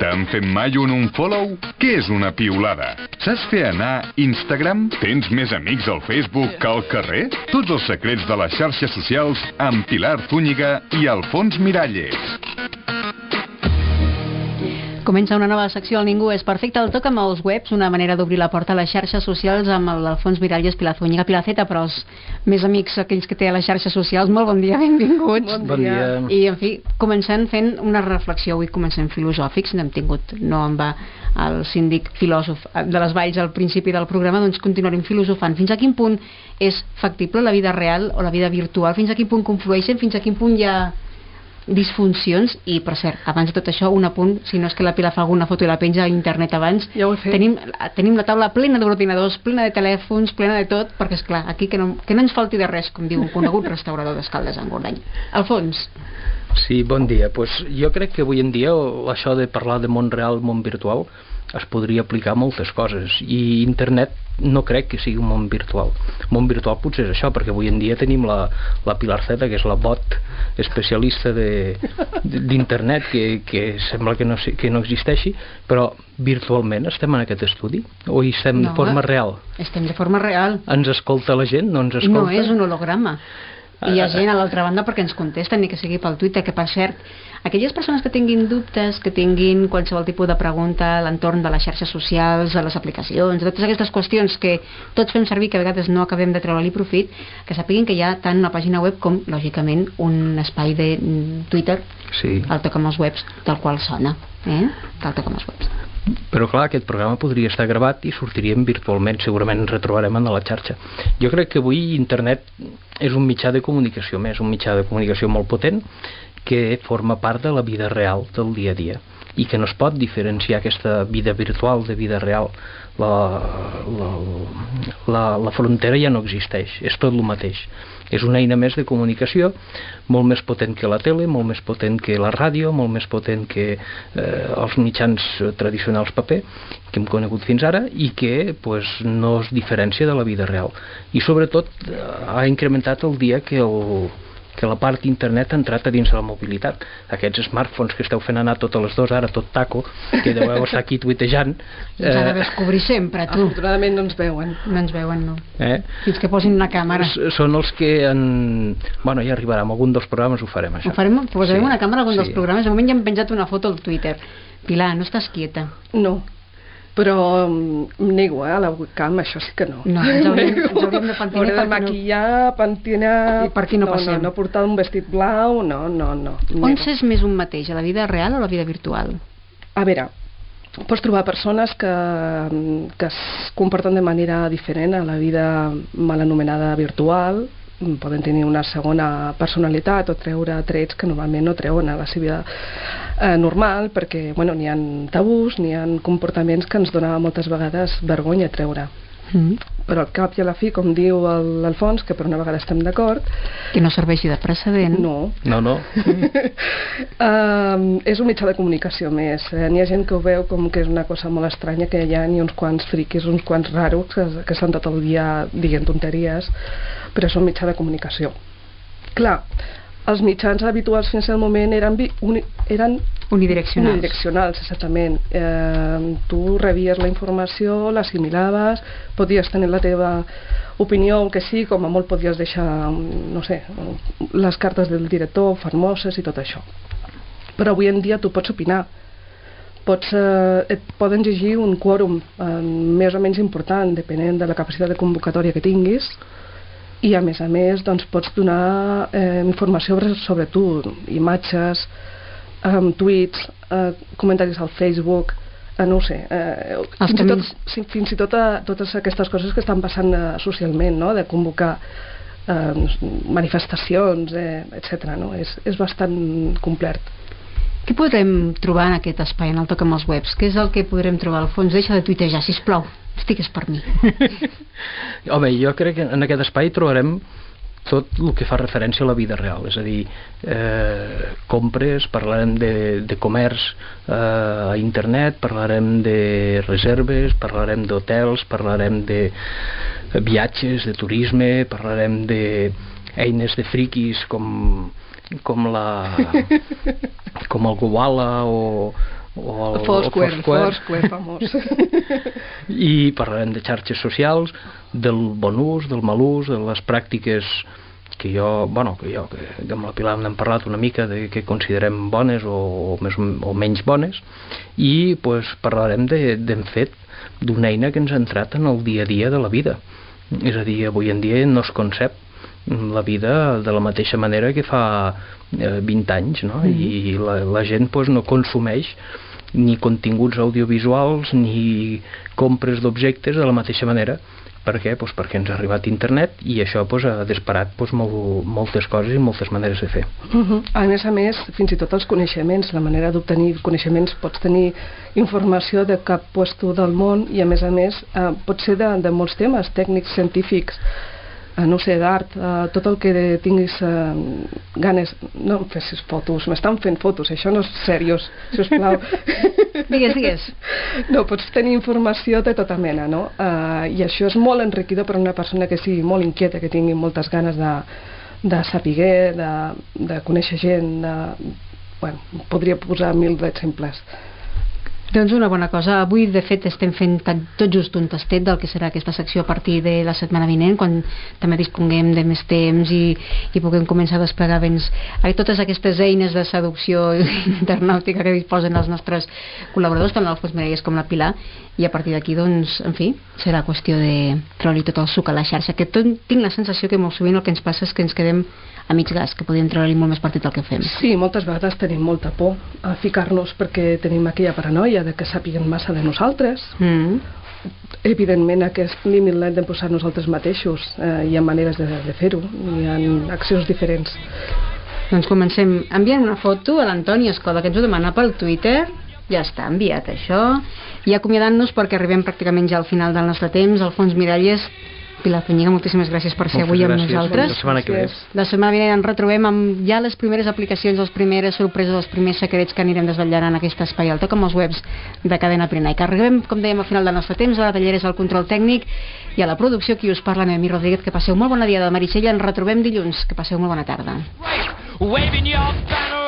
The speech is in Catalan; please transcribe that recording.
T'han fet mai un unfollow? Què és una piulada? Saps fer anar Instagram? Tens més amics al Facebook que al carrer? Tots els secrets de les xarxes socials amb Pilar Zúñiga i Alfons Miralles. Comença una nova secció al Ningú és perfecte. El toc amb els webs, una manera d'obrir la porta a les xarxes socials amb l'Alfons Miralles Pilazúñiga Pilaceta, però els més amics, aquells que té a les xarxes socials, molt bon dia, benvinguts. Bon, bon dia. I, en fi, començant fent una reflexió, avui comencem filosòfics, n'hem tingut, no en va el síndic filòsof de les Valls al principi del programa, doncs continuarem filosofant. Fins a quin punt és factible la vida real o la vida virtual? Fins a quin punt conflueixen? Fins a quin punt hi ha disfuncions i per cert, abans de tot això un apunt, si no és que la Pilar fa alguna foto i la penja a internet abans ja tenim, tenim la taula plena d'ordinadors plena de telèfons, plena de tot perquè és clar, aquí que no, que no ens falti de res com diu un conegut restaurador d'Escaldes en Gordany Alfons Sí, bon dia. Pues jo crec que avui en dia això de parlar de món real, món virtual, es podria aplicar a moltes coses i internet no crec que sigui un món virtual món virtual potser és això perquè avui en dia tenim la, la Pilar Zeta que és la bot especialista d'internet que, que sembla que no, que no existeixi però virtualment estem en aquest estudi o hi estem no, de forma real estem de forma real ens escolta la gent? no ens escolta? no és un holograma i hi ha gent a l'altra banda perquè ens contesten ni que sigui pel Twitter, que per cert aquelles persones que tinguin dubtes, que tinguin qualsevol tipus de pregunta a l'entorn de les xarxes socials, de les aplicacions, de totes aquestes qüestions que tots fem servir que a vegades no acabem de treure-li profit, que sapiguin que hi ha tant una pàgina web com, lògicament, un espai de mm, Twitter, sí. el toc amb els webs, tal qual sona, eh? tal amb els webs. Però clar, aquest programa podria estar gravat i sortiríem virtualment, segurament ens retrobarem en la xarxa. Jo crec que avui internet és un mitjà de comunicació més, un mitjà de comunicació molt potent que forma part de la vida real del dia a dia i que no es pot diferenciar aquesta vida virtual de vida real. La, la, la, la frontera ja no existeix, és tot el mateix. És una eina més de comunicació molt més potent que la tele, molt més potent que la ràdio, molt més potent que eh, els mitjans tradicionals paper que hem conegut fins ara i que pues, no es diferència de la vida real. I sobretot eh, ha incrementat el dia que el, que la part internet ha entrat a dins de la mobilitat. Aquests smartphones que esteu fent anar totes les dues, ara tot taco, que deveu estar aquí tuitejant... Eh... Ens ha de descobrir sempre, tu. Afortunadament no ens veuen. No ens veuen, no. Eh? Fins que posin una càmera. S són els que en... Bueno, ja arribarà, en algun dels programes ho farem, això. Ho farem, posarem sí. una càmera a algun sí. dels programes. De moment ja hem penjat una foto al Twitter. Pilar, no estàs quieta? No, però em nego, eh, a la webcam, això sí que no. No, ens hauríem, ens hauríem de pentinar. Hauré de maquillar, no... pentinar... I per aquí no, no passem. No, no portar un vestit blau, no, no, no. On s'és més un mateix, a la vida real o a la vida virtual? A veure, pots trobar persones que, que es comporten de manera diferent a la vida mal anomenada virtual, poden tenir una segona personalitat o treure trets que normalment no treuen a la seva vida eh, normal perquè bueno, n'hi ha tabús, n'hi ha comportaments que ens dona moltes vegades vergonya treure. Mm. Però al cap i a la fi, com diu l'Alfons, que per una vegada estem d'acord... Que no serveixi de precedent. No. No, no. uh, és un mitjà de comunicació més. Eh? N'hi ha gent que ho veu com que és una cosa molt estranya, que hi ha ni uns quants friquis, uns quants raros, que, que estan tot el dia dient tonteries, però és un mitjà de comunicació. Clar, els mitjans habituals fins al moment eren, uni, eren unidireccionals. unidireccionals exactament. Eh, tu rebies la informació, l'assimilaves, podies tenir la teva opinió, que sí, com a molt podies deixar, no sé, les cartes del director famoses i tot això. Però avui en dia tu pots opinar, pots, eh, et poden llegir un quòrum eh, més o menys important, depenent de la capacitat de convocatòria que tinguis, i a més a més doncs, pots donar eh, informació sobre, tu, imatges, eh, tuits, eh, comentaris al Facebook, eh, no ho sé, eh, fins, i tot, fins i tot a, totes aquestes coses que estan passant eh, socialment, no? de convocar eh, manifestacions, eh, etc. No? És, és bastant complet. Què podrem trobar en aquest espai, en el amb els webs? Què és el que podrem trobar al fons? Deixa de tuitejar, sisplau. Estigues per mi. Home, jo crec que en aquest espai trobarem tot el que fa referència a la vida real, és a dir, eh, compres, parlarem de, de comerç eh, a internet, parlarem de reserves, parlarem d'hotels, parlarem de viatges, de turisme, parlarem de eines de friquis com, com la com el Gowala o, o el, Foursquare, Foursquare. Famós. i parlarem de xarxes socials, del bon ús, del mal ús, de les pràctiques que jo, bueno, que jo, que, que amb la Pilar n'hem parlat una mica de que considerem bones o, o, més, o menys bones i pues, parlarem de, d'en fet d'una eina que ens ha entrat en el dia a dia de la vida és a dir, avui en dia no es concep la vida de la mateixa manera que fa eh, 20 anys no? Mhm. i la, la gent pues, no consumeix ni continguts audiovisuals ni compres d'objectes de la mateixa manera per què? Pues perquè ens ha arribat internet i això pues, ha disparat pues, molt, moltes coses i moltes maneres de fer. Uh -huh. A més a més, fins i tot els coneixements, la manera d'obtenir coneixements, pots tenir informació de cap puesto del món i a més a més eh, pot ser de, de molts temes tècnics, científics, eh, no ho sé, d'art, eh, tot el que tinguis eh, ganes, no em fessis fotos, m'estan fent fotos, això no és seriós, si us plau. Digues, digues. No, pots tenir informació de tota mena, no? Uh, I això és molt enriquidor per a una persona que sigui molt inquieta, que tingui moltes ganes de, de saber, de, de conèixer gent, de... Bueno, podria posar mil d'exemples. Doncs una bona cosa. Avui, de fet, estem fent tot just un tastet del que serà aquesta secció a partir de la setmana vinent, quan també disponguem de més temps i, i puguem començar a desplegar béns, eh, totes aquestes eines de seducció internàutica que disposen els nostres col·laboradors, tant l'Alfons Miralles com la Pilar, i a partir d'aquí, doncs, en fi, serà qüestió de treure-li tot el suc a la xarxa, que tot, tinc la sensació que molt sovint el que ens passa és que ens quedem a mig gas, que podríem treure-li molt més partit del que fem. Sí, moltes vegades tenim molta por a ficar-nos perquè tenim aquella paranoia de que sàpiguen massa de nosaltres. Mm. Evidentment, aquest límit l'hem de posar nosaltres mateixos. Eh, hi ha maneres de, de fer-ho, hi ha accions diferents. Doncs comencem enviant una foto a l'Antoni Escoda, que ens ho demana pel Twitter. Ja està enviat això. I acomiadant-nos perquè arribem pràcticament ja al final del nostre temps. Alfons Miralles, Pilar Zúñiga, moltíssimes gràcies per ser Moltes avui amb gràcies. nosaltres. La setmana que ve. La setmana vinent ens retrobem amb ja les primeres aplicacions, les primeres sorpreses, els primers secrets que anirem desvetllant en aquest espai alta, com els webs de Cadena Pirenaica. Arribem, com dèiem, al final del nostre temps, a la tallera és el control tècnic i a la producció qui us parla, Noemí Rodríguez, que passeu molt bona dia de Meritxell, ens retrobem dilluns, que passeu molt bona tarda. waving your banner